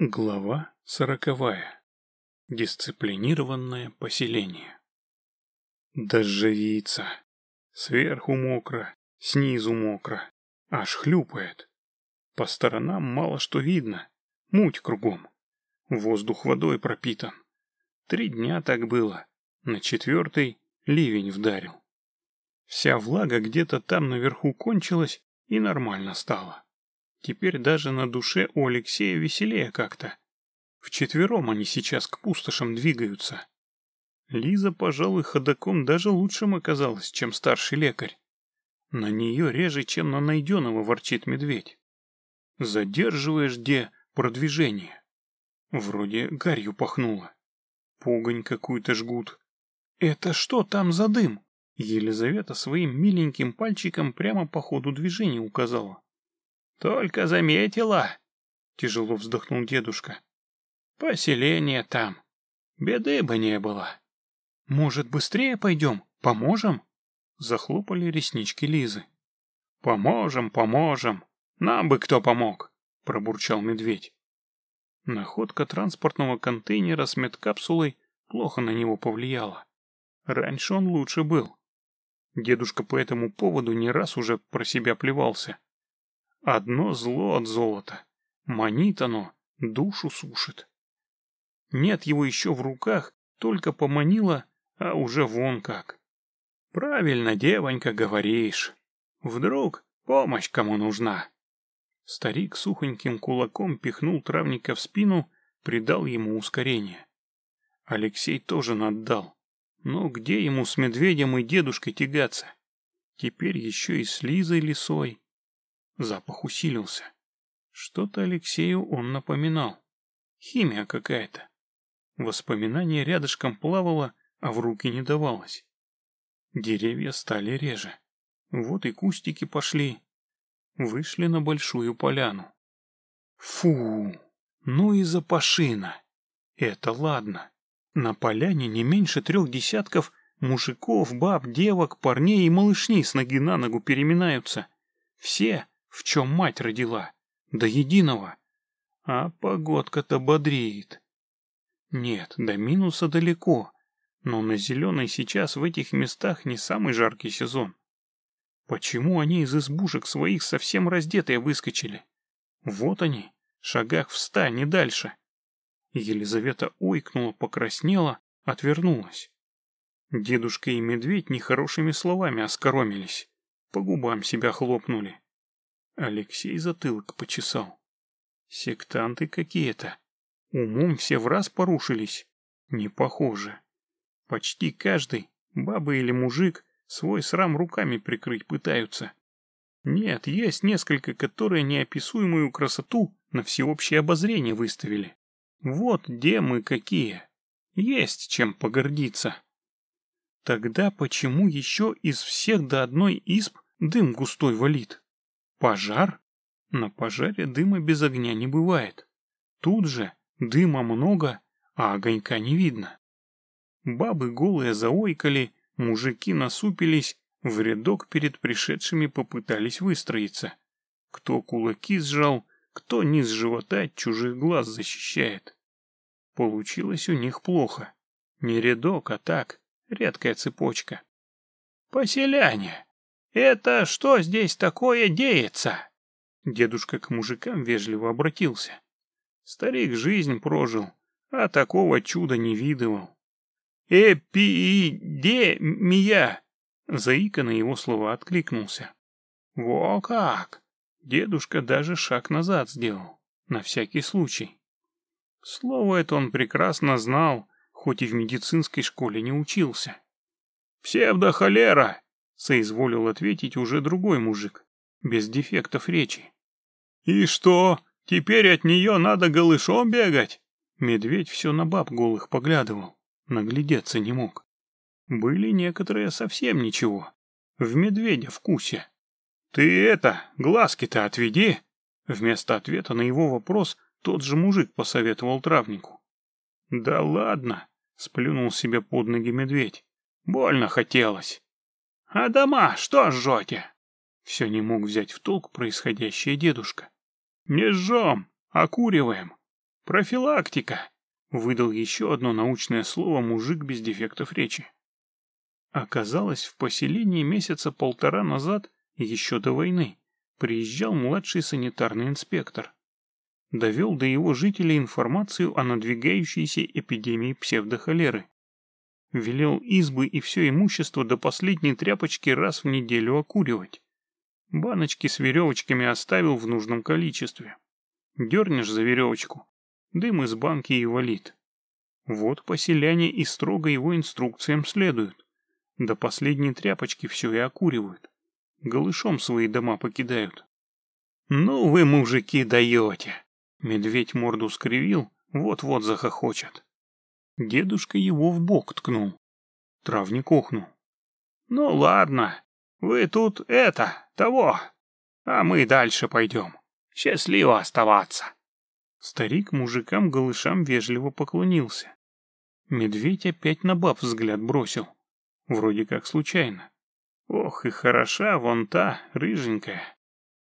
Глава сороковая. Дисциплинированное поселение. Дождевица. Сверху мокро, снизу мокро. Аж хлюпает. По сторонам мало что видно. Муть кругом. Воздух водой пропитан. Три дня так было. На четвертый ливень вдарил. Вся влага где-то там наверху кончилась и нормально стало. Теперь даже на душе у Алексея веселее как-то. Вчетвером они сейчас к пустошам двигаются. Лиза, пожалуй, ходаком даже лучшим оказалась, чем старший лекарь. На нее реже, чем на найденного, ворчит медведь. Задерживаешь где продвижение? Вроде гарью пахнуло. Погонь какую-то жгут. Это что там за дым? Елизавета своим миленьким пальчиком прямо по ходу движения указала. Только заметила, тяжело вздохнул дедушка. Поселение там. Беды бы не было. Может, быстрее пойдем? Поможем? Захлопали реснички Лизы. Поможем, поможем. Нам бы кто помог, пробурчал медведь. Находка транспортного контейнера с медкапсулой плохо на него повлияла. Раньше он лучше был. Дедушка по этому поводу не раз уже про себя плевался. Одно зло от золота. Манит оно, душу сушит. Нет его еще в руках, только поманило, а уже вон как. Правильно, девонька, говоришь. Вдруг помощь кому нужна. Старик сухоньким кулаком пихнул травника в спину, придал ему ускорение. Алексей тоже наддал. Но где ему с медведем и дедушкой тягаться? Теперь еще и с Лизой лисой. Запах усилился. Что-то Алексею он напоминал. Химия какая-то. Воспоминание рядышком плавало, а в руки не давалось. Деревья стали реже. Вот и кустики пошли. Вышли на большую поляну. Фу, ну и запашина. Это ладно. На поляне не меньше трех десятков мужиков, баб, девок, парней и малышней с ноги на ногу переминаются. Все в чем мать родила, до единого. А погодка-то бодрит. Нет, до минуса далеко, но на зеленой сейчас в этих местах не самый жаркий сезон. Почему они из избушек своих совсем раздетые выскочили? Вот они, шагах в ста, не дальше. Елизавета ойкнула, покраснела, отвернулась. Дедушка и медведь нехорошими словами оскоромились, по губам себя хлопнули. Алексей затылок почесал. Сектанты какие-то. Умом все в раз порушились. Не похоже. Почти каждый, баба или мужик, свой срам руками прикрыть пытаются. Нет, есть несколько, которые неописуемую красоту на всеобщее обозрение выставили. Вот где мы какие. Есть чем погордиться. Тогда почему еще из всех до одной изб дым густой валит? Пожар? На пожаре дыма без огня не бывает. Тут же дыма много, а огонька не видно. Бабы голые заойкали, мужики насупились, в рядок перед пришедшими попытались выстроиться. Кто кулаки сжал, кто низ живота от чужих глаз защищает. Получилось у них плохо. Не рядок, а так, редкая цепочка. «Поселяне!» «Это что здесь такое деется?» Дедушка к мужикам вежливо обратился. Старик жизнь прожил, а такого чуда не видывал. «Эпидемия!» Заика на его слова откликнулся. «Во как!» Дедушка даже шаг назад сделал, на всякий случай. Слово это он прекрасно знал, хоть и в медицинской школе не учился. «Псевдохолера!» Соизволил ответить уже другой мужик, без дефектов речи. «И что, теперь от нее надо голышом бегать?» Медведь все на баб голых поглядывал, наглядеться не мог. Были некоторые совсем ничего, в медведя вкусе. «Ты это, глазки-то отведи!» Вместо ответа на его вопрос тот же мужик посоветовал травнику. «Да ладно!» — сплюнул себе под ноги медведь. «Больно хотелось!» «А дома что жжете?» Все не мог взять в толк происходящее дедушка. «Не жжем, окуриваем. Профилактика. Выдал еще одно научное слово мужик без дефектов речи. Оказалось, в поселении месяца полтора назад, еще до войны, приезжал младший санитарный инспектор. Довел до его жителей информацию о надвигающейся эпидемии псевдохолеры. Велел избы и все имущество до последней тряпочки раз в неделю окуривать. Баночки с веревочками оставил в нужном количестве. Дернешь за веревочку, дым из банки и валит. Вот поселяне и строго его инструкциям следуют. До последней тряпочки все и окуривают. Голышом свои дома покидают. «Ну вы, мужики, даете!» Медведь морду скривил, вот-вот захохочет. Дедушка его в бок ткнул. Травник охнул. «Ну ладно, вы тут это, того, а мы дальше пойдем. Счастливо оставаться!» Старик мужикам-голышам вежливо поклонился. Медведь опять на баб взгляд бросил. Вроде как случайно. Ох, и хороша вон та, рыженькая.